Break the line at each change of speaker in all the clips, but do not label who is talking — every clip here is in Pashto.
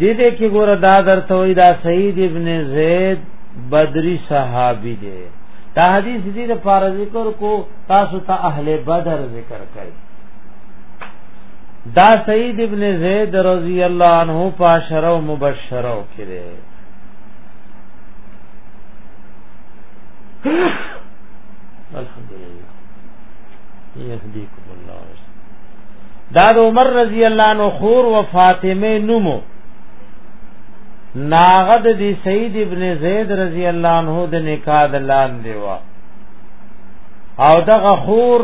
دې دې کې ګور دا درته وې دا سید ابن زید بدری صحابي دی دا حدیث دې د فار ذکر کو تاسو ته اهل بدر ذکر کړي دا سید ابن زید رضی الله عنه پاشرو مبشرو کړي الحمدلله يهديكم دا د عمر رضی الله عنه خور و فاطمه نومو ناغد دی سید ابن زید رضی الله عنه د نکاح دلان دیوا او د غخور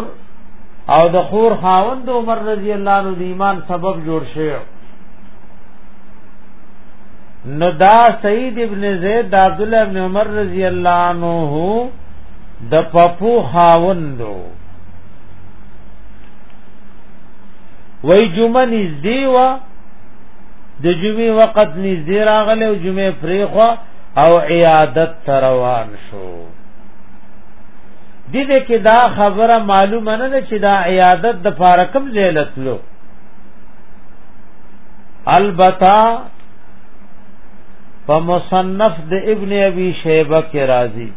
او د خور خاوند عمر رضی الله عنه د ایمان سبب جوړ شوی نو دا سید ابن زید د عبد الله ابن عمر رضی الله عنه د پپو خاوندو وای جمعه نږدې وا د جمعې وخت نږدې راغله او جمعې فریخوا او عیادت تروان شو دې دې کې دا خبره معلومه نه ده چې دا عیادت د فارکم زیلت لو البتا په مصنف د ابن ابي شيبه کې راځي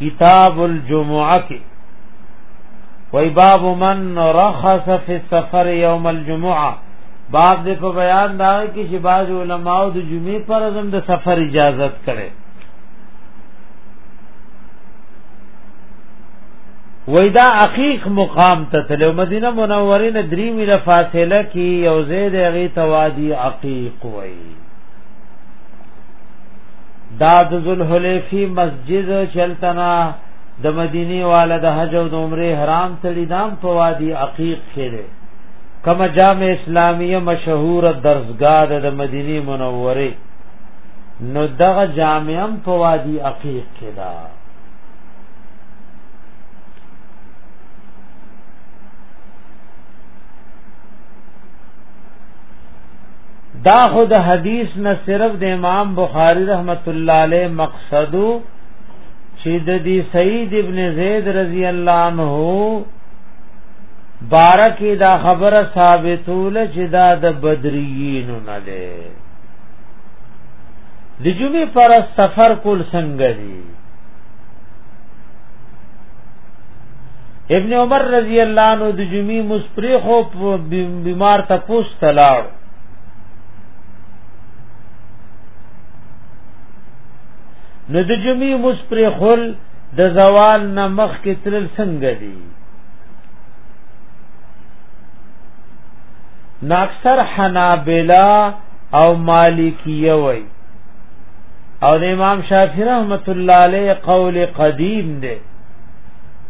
کتاب الجمعه کې وای باب من رخص فی السفر یوم الجمعه باب دې په بیان دا کې چې باج علماء د جمعې پر ازم د سفر اجازت کړي وېدا عقیق مقام ته تل مدینه منوره نه درې میله فاصله کې یو زید غی توادی عقیق وای دا د ذل حلیفی مسجد چلتنا د مدینه والا د حج او د عمره حرام تړي دام په وادي عقیق کې ده کما جامع اسلامیه مشهور درسګاه ده د مدینه منوره نو دغه جامعم په وادي عقیق کې ده دا خود حدیث نه صرف د امام بخاری رحمت الله علیه مقصدو چې د دې سعید ابن زید رضی الله عنه بارکه دا خبره ثابتول چې دا د بدریین نه ده د جمعې پر سفر کول څنګه دی ابن عمر رضی الله عنه د جمعې مسپریخو بیمار ته پوس تلاړ نو د جمعې مس پر خل د زوال نه مخ کې تل څنګه دي ناکثر حنابلہ او مالکیه وای او د امام شافعی رحمت الله علیه قول قدیم دی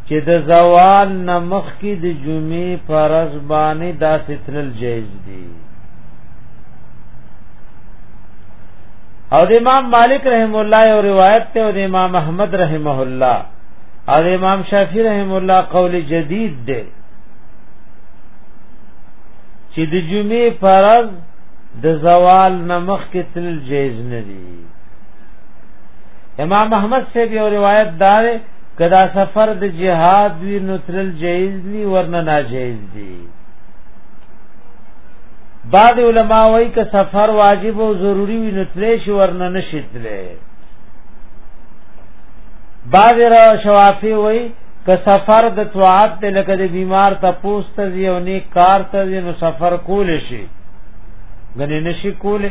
چې د زوال نه مخ کې د جمعې فرض باندې داسې تل جایز دی او د امام مالک رحم الله یو روایت ته او د امام احمد رحمه الله او د امام شافعی رحم الله قول جدید دی چې د جمعې فرض د زوال نمخ کې تل جایز نه دی امام احمد سے بھی اور روایت دار کدا سفر د جهاد وی نو تل جایز دی ورنه ناجایز دی بعد علما وایي که سفر واجب او ضروری وي نو تلې شي ورنه نشي تلې بعد را شوافی وایي که سفر د طاعت ته لکه د بیمار ته پوسټ دی او نیک کار ته دی نو سفر کول شي غنی نشي کوله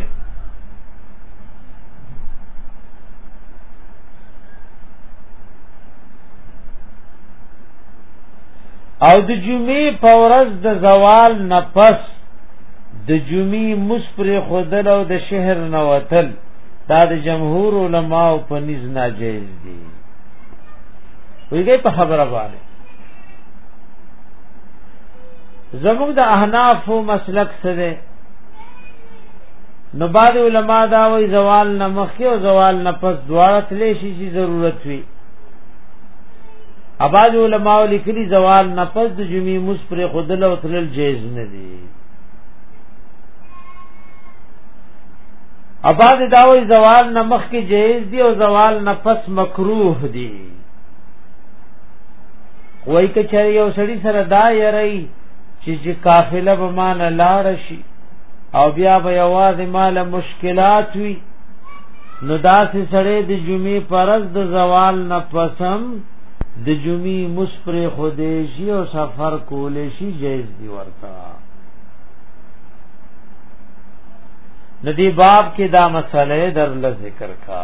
او د جمعې په ورځ د زوال نه پس د جمعې مسپر خودل او د شهر نه وتل دا د جمهور علما او په نيز ناجیز دي ویګي په خبره باندې زموږ د احناف مسلک سره نو بعد علما دا وی زوال نه مخکې او زوال نه پس دواړه تلې شي چې ضرورت وي اباظ علماء لیکلی زوال نه پس د جمعې مس پر خودل او تلل جایز نه دی اباظ داوی زوال نه مخ کې جایز دی او زوال نه پس مکروه دی وای ک چې یو سړی سره دا یری چې چې قافله به مان لار شي او بیا به یوازې مال مشکلات وي نو داسې سړی د جمعې پرز د زوال نه پسم د جمعې مسپر خودیشی او سفر کولیشی جایز دی ورته ندی باب کې دا مسئله در ل ذکر کا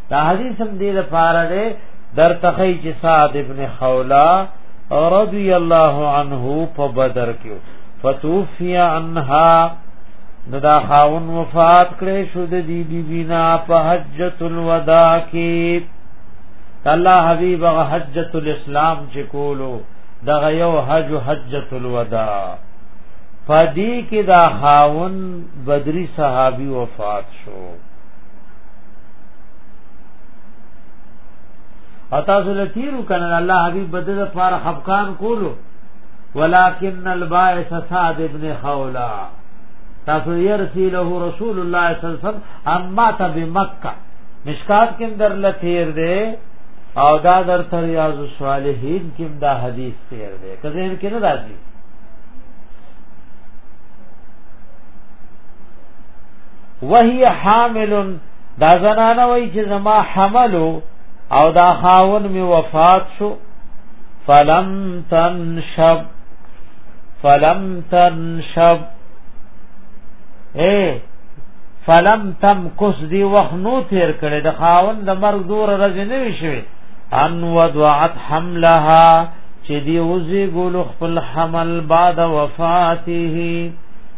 دا حدیث هم دې لپاره دی در تخی چې سعد ابن خولا رضی الله عنه په بدر کې فتوفی عنها ندا خاون وفات کړي شو د دې بی بنا په حجۃ الوداع کې الله حبیب حجۃ الاسلام چې کولو دغه یو حج حجۃ الوداع پدی کې دا خاون بدری صحابي وفات شو او تاسو له تیرو کنه الله حبیب بدر فار خفقان کولو ولکن البائس سعد ابن خولا تاسو يرسي له رسول الله صلی الله علیه وسلم اما ته بمکه مشکات کې در ل تیر دی او دا در تر ریاض الصالحین کې دا حدیث تیر دی کله کې نه راځي وهي حامل دا زنانه وای چې زما حمل او دا خاون می وفات شو فلم تنشب فلم تنشب اے فلم تم کس دی وخت نو تیر کړي د خاون د مرګ دور راځ نه وشوي ان ودعت حملها چې دی وزي ګول خپل حمل بعد وفاته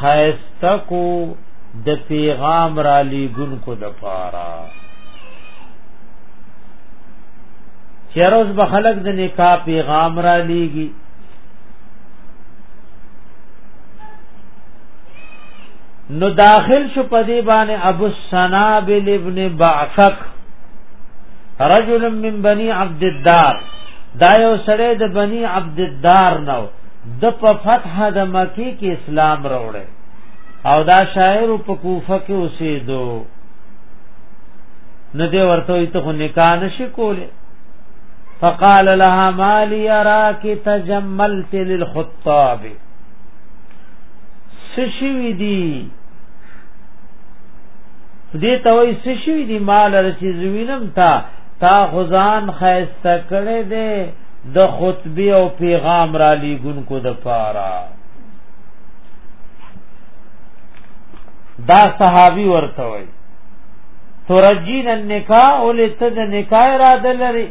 خیسته کو د پیغام را لیګون کو د پارا چیروز به خلق د نکاح پیغام را لیږي نو داخل شو پدی باندې ابو السنابل ابن بعثق رجل من بني عبد الدار دا یو سړی د بني عبد الدار نو د په فتح د مکی کې اسلام راوړل او دا شاعر په کوفه کې اوسېدو نه دی ورته ته خو نکاح نشي کوله فقال لها مالي اراك تجملت للخطاب سشوی دی دې ته وای سشوی دی مال رچې زوینم تا تا خزان خیسته کړه دې د خطبه او پیغام را لیګونکو د پاره دا صحابي ورته وي ترجین النکاح ولې ته د نکاح را دلري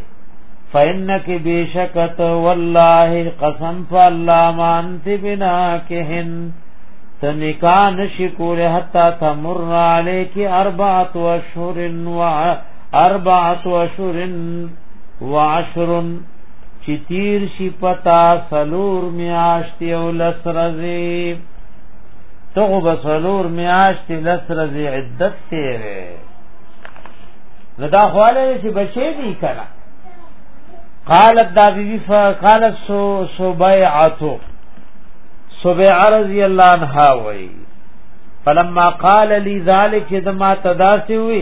فإنك بشکت والله قسم فالله ما انت بنا کهن ته نکاح نشي کوله حتا تمر عليك اربعه اشهر و اربعه اشهر وعشر چې تیر شي پتا سلور میاشتې او لسرزي ته به سلور میاشتې لسرزي عدت تیرې نو دا خواله چې بچې دي کنه قالت دا بیبی ف قالت سو سبیعتو سبیع رضی اللہ عنہ وی فلما قال لی ذالک دما تداسی وی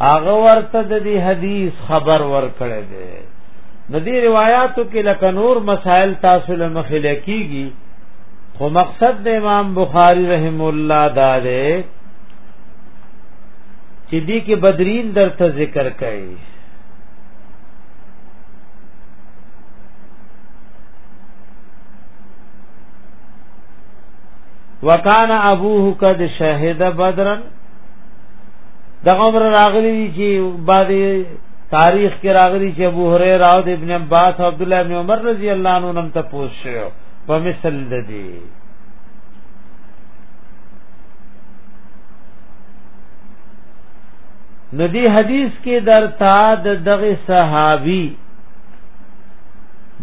هغه ورته د دې حدیث خبر ورکړی دی د دې روایتو کې لکه نور مسائل تاسو له مخې لکېږي خو مقصد د امام بخاری رحم الله دا دی چې دې کې بدرین درته ذکر کړي وکانا ابوه قد شهد بدرن د عمر راغلی چې بعد تاریخ کې راغلی چې ابو هريره او ابن عباس او عبد الله ابن عمر رضی الله عنه نن ته پوښ شو په مثل د دې ندی حدیث کې درتا د دغه صحابي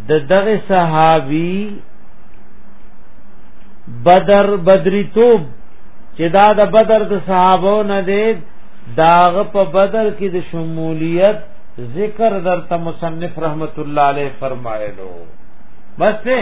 د دغه صحابي بدر بدری توب چې دا د بدر د صحابو نه دی داغ په بدر کې د شمولیت ذکر در ته مصنف رحمت الله علیه فرمایلو بس نه